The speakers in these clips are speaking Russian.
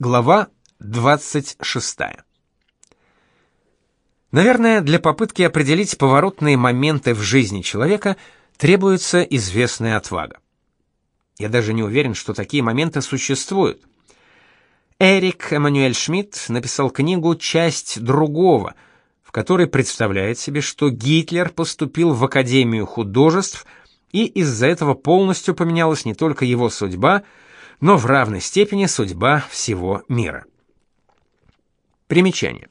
Глава 26. Наверное, для попытки определить поворотные моменты в жизни человека требуется известная отвага. Я даже не уверен, что такие моменты существуют. Эрик Эммануэль Шмидт написал книгу «Часть другого», в которой представляет себе, что Гитлер поступил в Академию художеств, и из-за этого полностью поменялась не только его судьба, но в равной степени судьба всего мира. Примечание.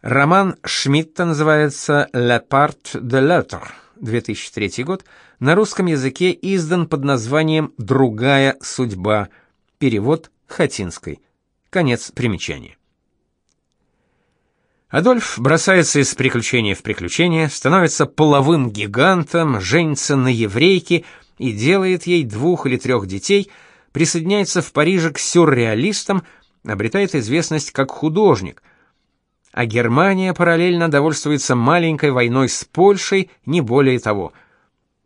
Роман Шмидта называется «La part de l'autre», 2003 год, на русском языке издан под названием «Другая судьба», перевод Хатинской. Конец примечания. Адольф бросается из приключения в приключение, становится половым гигантом, женится на еврейке и делает ей двух или трех детей – присоединяется в Париже к сюрреалистам, обретает известность как художник. А Германия параллельно довольствуется маленькой войной с Польшей, не более того.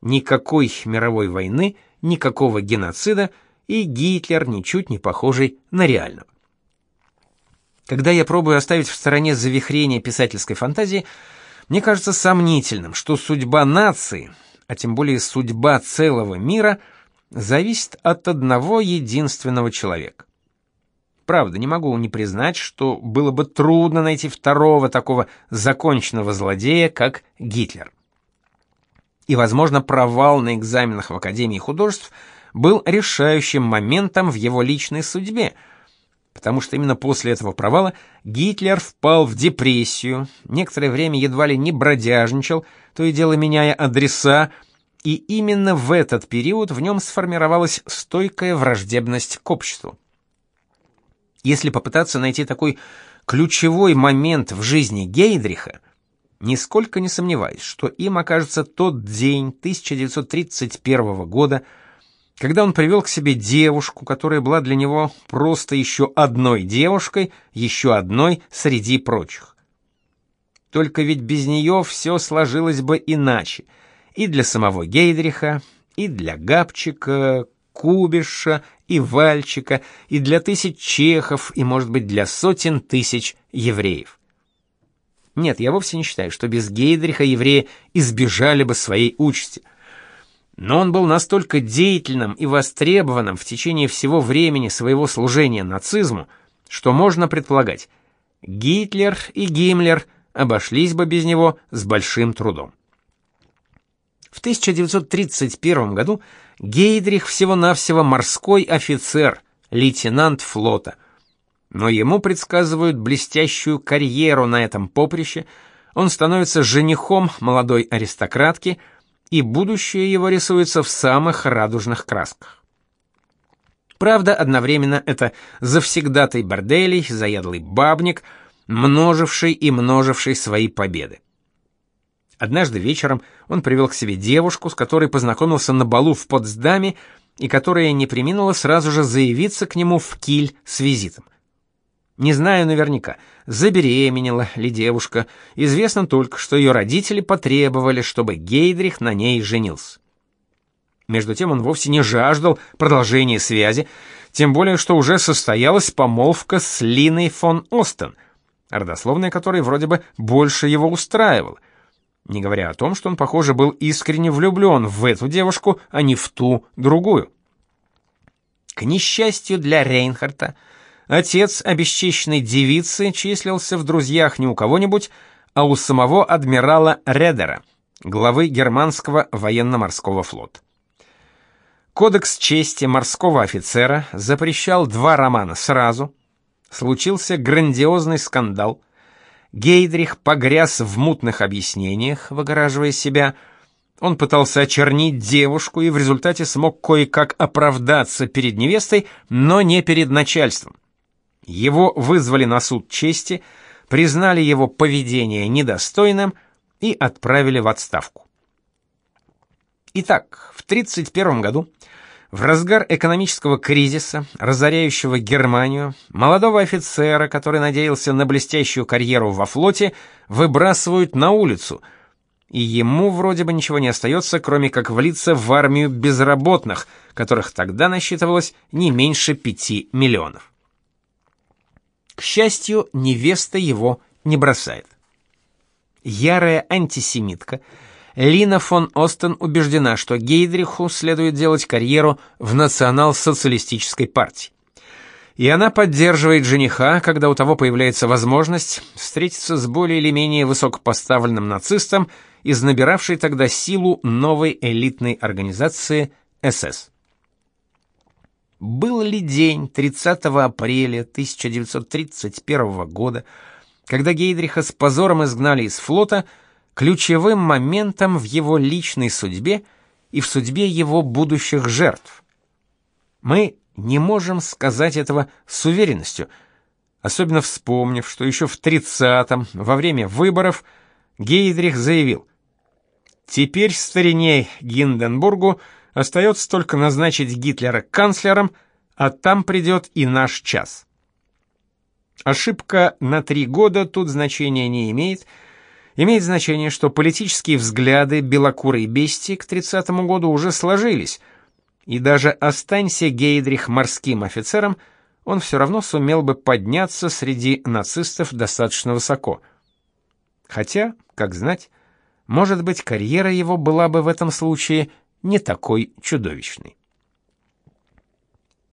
Никакой мировой войны, никакого геноцида, и Гитлер ничуть не похожий на реального. Когда я пробую оставить в стороне завихрение писательской фантазии, мне кажется сомнительным, что судьба нации, а тем более судьба целого мира – зависит от одного единственного человека. Правда, не могу не признать, что было бы трудно найти второго такого законченного злодея, как Гитлер. И, возможно, провал на экзаменах в Академии художеств был решающим моментом в его личной судьбе, потому что именно после этого провала Гитлер впал в депрессию, некоторое время едва ли не бродяжничал, то и дело меняя адреса, и именно в этот период в нем сформировалась стойкая враждебность к обществу. Если попытаться найти такой ключевой момент в жизни Гейдриха, нисколько не сомневаюсь, что им окажется тот день 1931 года, когда он привел к себе девушку, которая была для него просто еще одной девушкой, еще одной среди прочих. Только ведь без нее все сложилось бы иначе — и для самого Гейдриха, и для Габчика, Кубиша и Вальчика, и для тысяч чехов, и, может быть, для сотен тысяч евреев. Нет, я вовсе не считаю, что без Гейдриха евреи избежали бы своей участи. Но он был настолько деятельным и востребованным в течение всего времени своего служения нацизму, что можно предполагать, Гитлер и Гиммлер обошлись бы без него с большим трудом. В 1931 году Гейдрих всего-навсего морской офицер, лейтенант флота. Но ему предсказывают блестящую карьеру на этом поприще, он становится женихом молодой аристократки, и будущее его рисуется в самых радужных красках. Правда, одновременно это завсегдатый борделей, заядлый бабник, множивший и множивший свои победы. Однажды вечером он привел к себе девушку, с которой познакомился на балу в Потсдаме, и которая не преминула сразу же заявиться к нему в Киль с визитом. Не знаю наверняка, забеременела ли девушка, известно только, что ее родители потребовали, чтобы Гейдрих на ней женился. Между тем он вовсе не жаждал продолжения связи, тем более что уже состоялась помолвка с Линой фон Остен, родословная которой вроде бы больше его устраивала не говоря о том, что он, похоже, был искренне влюблен в эту девушку, а не в ту другую. К несчастью для Рейнхарта, отец обесчищенной девицы числился в друзьях не у кого-нибудь, а у самого адмирала Редера, главы германского военно-морского флота. Кодекс чести морского офицера запрещал два романа сразу. Случился грандиозный скандал. Гейдрих погряз в мутных объяснениях, выгораживая себя. Он пытался очернить девушку и в результате смог кое-как оправдаться перед невестой, но не перед начальством. Его вызвали на суд чести, признали его поведение недостойным и отправили в отставку. Итак, в 1931 году в разгар экономического кризиса, разоряющего Германию, молодого офицера, который надеялся на блестящую карьеру во флоте, выбрасывают на улицу, и ему вроде бы ничего не остается, кроме как влиться в армию безработных, которых тогда насчитывалось не меньше пяти миллионов. К счастью, невеста его не бросает. Ярая антисемитка, Лина фон Остен убеждена, что Гейдриху следует делать карьеру в национал-социалистической партии. И она поддерживает жениха, когда у того появляется возможность встретиться с более или менее высокопоставленным нацистом из набиравшей тогда силу новой элитной организации СС. Был ли день 30 апреля 1931 года, когда Гейдриха с позором изгнали из флота, ключевым моментом в его личной судьбе и в судьбе его будущих жертв? Мы не можем сказать этого с уверенностью, особенно вспомнив, что еще в 30-м, во время выборов, Гейдрих заявил: "Теперь старине Гинденбургу остается только назначить Гитлера канцлером, а там придет и наш час". Ошибка на три года тут значения не имеет. Имеет значение, что политические взгляды белокурой бестии к 30 году уже сложились – и даже останься Гейдрих морским офицером, он все равно сумел бы подняться среди нацистов достаточно высоко. Хотя, как знать, может быть, карьера его была бы в этом случае не такой чудовищной.